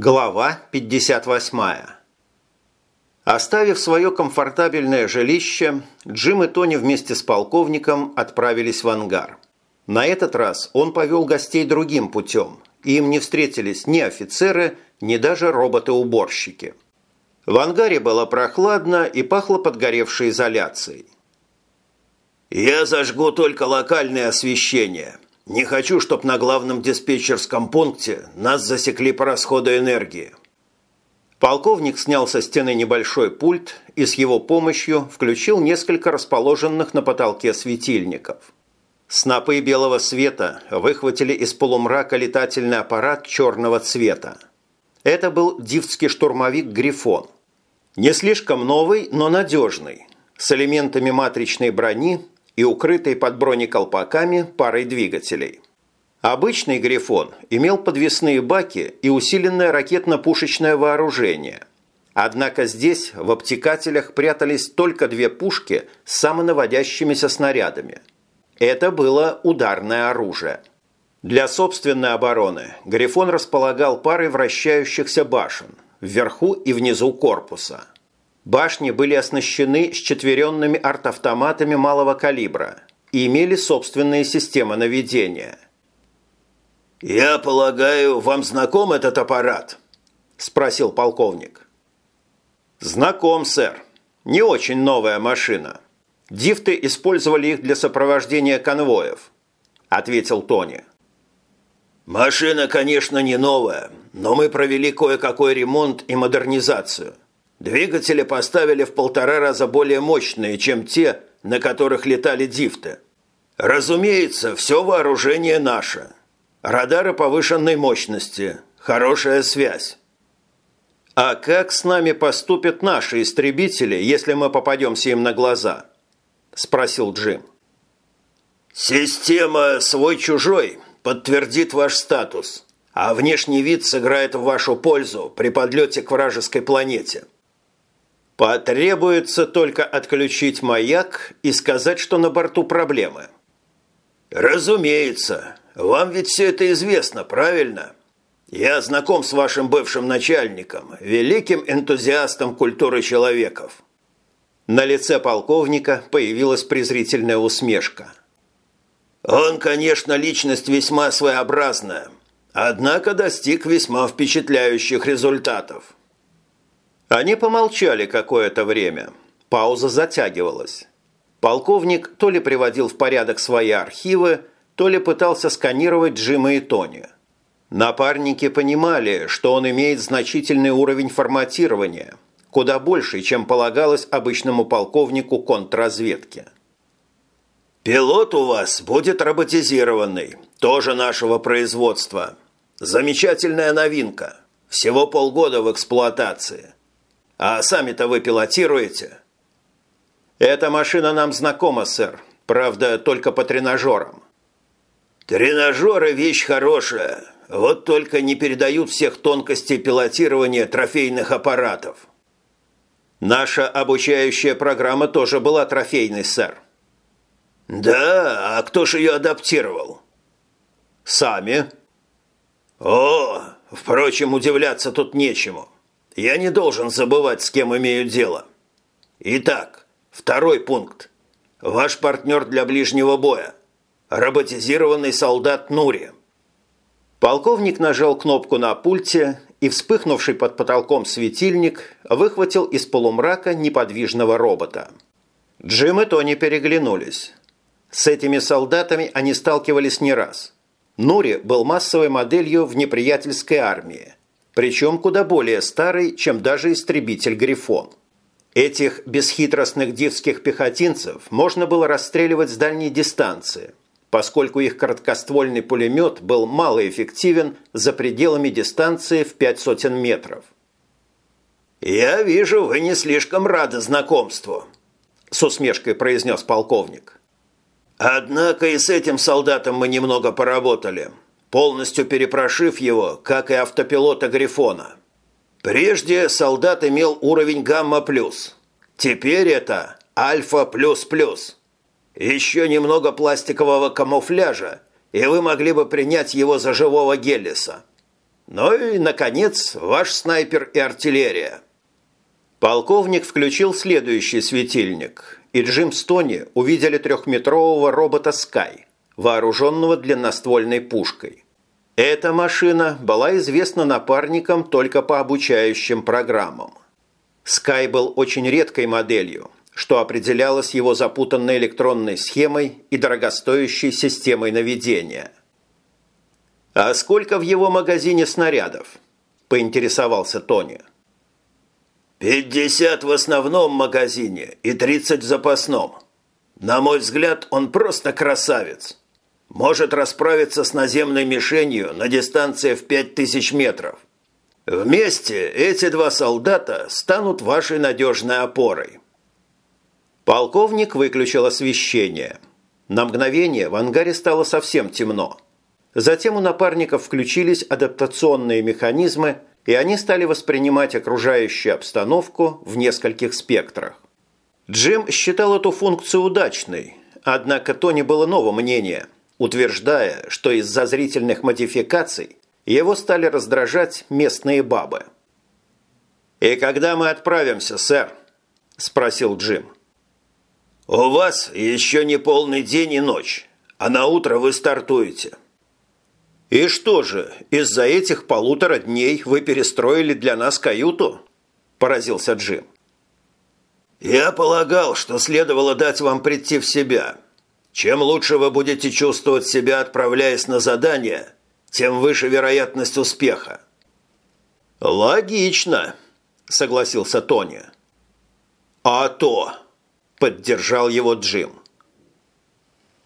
Глава 58. Оставив свое комфортабельное жилище, Джим и Тони вместе с полковником отправились в ангар. На этот раз он повел гостей другим путем, и им не встретились ни офицеры, ни даже роботы-уборщики. В ангаре было прохладно и пахло подгоревшей изоляцией. «Я зажгу только локальное освещение», не хочу, чтобы на главном диспетчерском пункте нас засекли по расходу энергии. Полковник снял со стены небольшой пульт и с его помощью включил несколько расположенных на потолке светильников. Снопы белого света выхватили из полумрака летательный аппарат черного цвета. Это был дивский штурмовик «Грифон». Не слишком новый, но надежный, с элементами матричной брони и укрытой под бронеколпаками парой двигателей. Обычный «Грифон» имел подвесные баки и усиленное ракетно-пушечное вооружение. Однако здесь в обтекателях прятались только две пушки с самонаводящимися снарядами. Это было ударное оружие. Для собственной обороны «Грифон» располагал парой вращающихся башен вверху и внизу корпуса – Башни были оснащены счетверенными артавтоматами малого калибра и имели собственные системы наведения. «Я полагаю, вам знаком этот аппарат?» – спросил полковник. «Знаком, сэр. Не очень новая машина. Дифты использовали их для сопровождения конвоев», – ответил Тони. «Машина, конечно, не новая, но мы провели кое-какой ремонт и модернизацию – Двигатели поставили в полтора раза более мощные, чем те, на которых летали дифты. Разумеется, все вооружение наше. Радары повышенной мощности, хорошая связь. А как с нами поступят наши истребители, если мы попадемся им на глаза? Спросил Джим. Система «свой-чужой» подтвердит ваш статус, а внешний вид сыграет в вашу пользу при подлете к вражеской планете – Потребуется только отключить маяк и сказать, что на борту проблемы. Разумеется. Вам ведь все это известно, правильно? Я знаком с вашим бывшим начальником, великим энтузиастом культуры человеков. На лице полковника появилась презрительная усмешка. Он, конечно, личность весьма своеобразная, однако достиг весьма впечатляющих результатов. Они помолчали какое-то время. Пауза затягивалась. Полковник то ли приводил в порядок свои архивы, то ли пытался сканировать Джима и Тони. Напарники понимали, что он имеет значительный уровень форматирования, куда больше, чем полагалось обычному полковнику контрразведки. «Пилот у вас будет роботизированный, тоже нашего производства. Замечательная новинка. Всего полгода в эксплуатации. А сами-то вы пилотируете?» «Эта машина нам знакома, сэр. Правда, только по тренажерам». «Тренажеры – вещь хорошая. Вот только не передают всех тонкостей пилотирования трофейных аппаратов». «Наша обучающая программа тоже была трофейной, сэр». «Да? А кто же ее адаптировал?» «Сами». «О, впрочем, удивляться тут нечему». Я не должен забывать, с кем имею дело. Итак, второй пункт. Ваш партнер для ближнего боя. Роботизированный солдат Нури. Полковник нажал кнопку на пульте, и вспыхнувший под потолком светильник выхватил из полумрака неподвижного робота. Джим и Тони переглянулись. С этими солдатами они сталкивались не раз. Нури был массовой моделью в неприятельской армии причем куда более старый, чем даже истребитель «Грифон». Этих бесхитростных дивских пехотинцев можно было расстреливать с дальней дистанции, поскольку их короткоствольный пулемет был малоэффективен за пределами дистанции в пять сотен метров. «Я вижу, вы не слишком рады знакомству», – с усмешкой произнес полковник. «Однако и с этим солдатом мы немного поработали полностью перепрошив его, как и автопилота «Грифона». Прежде солдат имел уровень гамма-плюс. Теперь это альфа-плюс-плюс. Еще немного пластикового камуфляжа, и вы могли бы принять его за живого Геллиса. Ну и, наконец, ваш снайпер и артиллерия». Полковник включил следующий светильник, и Джим с Тони увидели трехметрового робота «Скай», вооруженного длинноствольной пушкой. Эта машина была известна напарникам только по обучающим программам. «Скай» был очень редкой моделью, что определялось его запутанной электронной схемой и дорогостоящей системой наведения. «А сколько в его магазине снарядов?» – поинтересовался Тони. «Пятьдесят в основном магазине и тридцать в запасном. На мой взгляд, он просто красавец. Может расправиться с наземной мишенью на дистанции в пять тысяч метров. Вместе эти два солдата станут вашей надежной опорой». Полковник выключил освещение. На мгновение в ангаре стало совсем темно. Затем у напарников включились адаптационные механизмы, и они стали воспринимать окружающую обстановку в нескольких спектрах. Джим считал эту функцию удачной, однако Тони было нового мнения, утверждая, что из-за зрительных модификаций его стали раздражать местные бабы. «И когда мы отправимся, сэр?» – спросил Джим. «У вас еще не полный день и ночь, а на утро вы стартуете». «И что же, из-за этих полутора дней вы перестроили для нас каюту?» – поразился Джим. «Я полагал, что следовало дать вам прийти в себя. Чем лучше вы будете чувствовать себя, отправляясь на задание, тем выше вероятность успеха». «Логично», – согласился Тони. «А то», – поддержал его Джим.